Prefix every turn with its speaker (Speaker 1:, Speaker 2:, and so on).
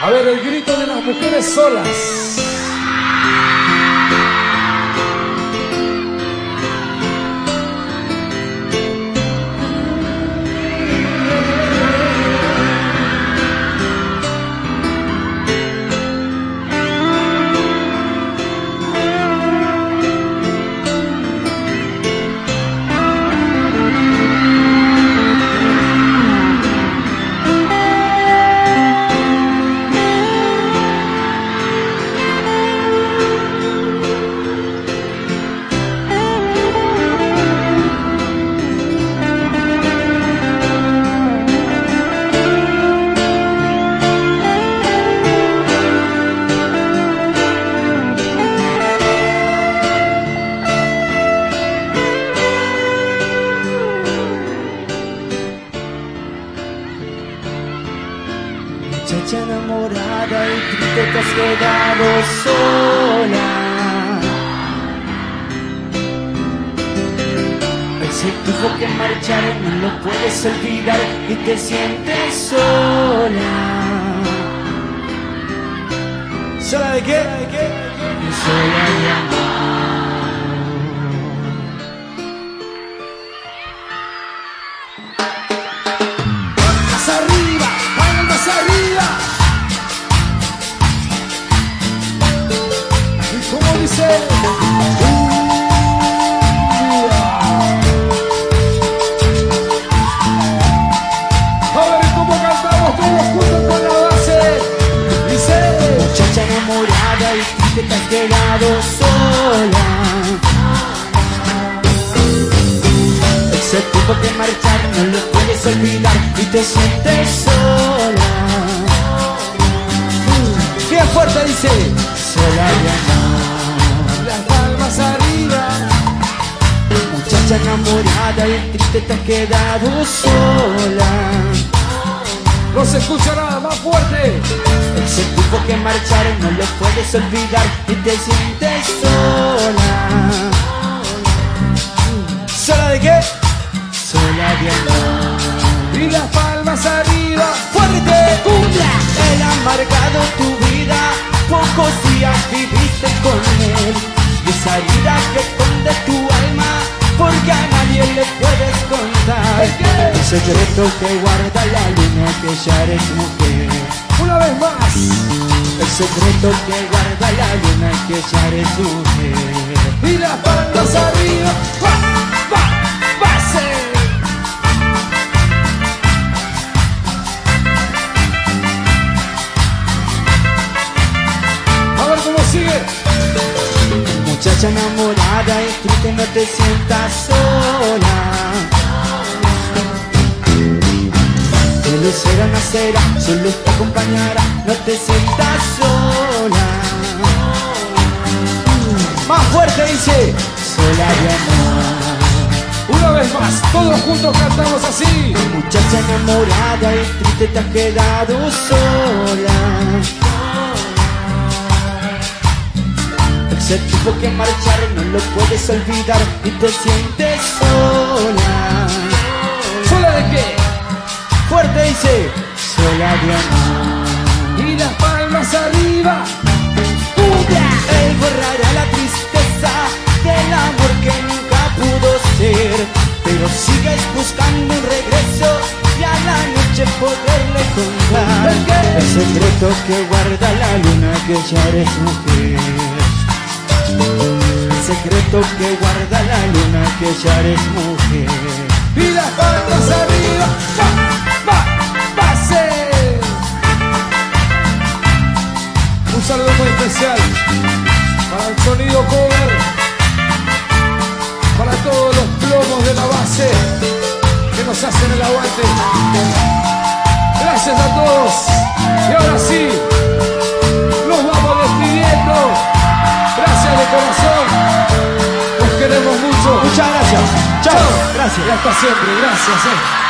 Speaker 1: A ver, el grito de las mujeres solas.
Speaker 2: Muchacha enamorada y triste te has quedado sola. Ese tipo que marcharon no lo puedes olvidar y te sientes sola.
Speaker 1: ¿Sola de qué? ¿De qué?
Speaker 2: Sola de. Triste te has quedado sola. Ese tipo que marchar puedes olvidar y te sientes sola.
Speaker 1: Fuerte dice.
Speaker 2: Sola de. Muchacha enamorada y triste te has quedado sola.
Speaker 1: No se escucha nada más fuerte.
Speaker 2: Ese tipo que marchar no lo puedes olvidar y te sientes sola.
Speaker 1: ¿Sola de qué?
Speaker 2: Sola de amor.
Speaker 1: Y las palmas arriba.
Speaker 2: fuerte cumbia El amargado tu vida Pocos días viviste con él Y esa herida que esconde tu alma Porque a nadie le puedes contar
Speaker 1: ¿El
Speaker 2: secreto que guarda la luna que ya eres mujer
Speaker 1: Una vez más.
Speaker 2: El secreto que guarda la luna que ya eres mujer
Speaker 1: Y las palmas arriba. ¡Va! ¡Va! ¡Base! A ver cómo sigue.
Speaker 2: Muchacha enamorada y triste no te sientas sola De lucero nacerá, solo te acompañará, no te sientas sola
Speaker 1: Más fuerte dice.
Speaker 2: Sola de amor
Speaker 1: Una vez más. Todos juntos cantamos así.
Speaker 2: Muchacha enamorada y triste te has quedado sola Ese tipo que marchar no lo puedes olvidar y te sientes sola
Speaker 1: ¿Sola de qué?
Speaker 2: Fuerte dice, sola de amor.
Speaker 1: Y las palmas arriba.
Speaker 2: Él borrará la tristeza del amor que nunca pudo ser. Pero sigues buscando un regreso y a la noche poderle contar.
Speaker 1: El
Speaker 2: secreto que guarda la luna que ya eres mujer. Secreto que guarda la luna que ya eres mujer.
Speaker 1: Y las palmas arriba. ¡Va! ¡Va! ¡Base! Un saludo muy especial para el sonido cover, para todos los plomos de la base que nos hacen el aguante. Gracias a todos.
Speaker 2: Chao. Gracias.
Speaker 1: Y hasta siempre. Gracias. eh.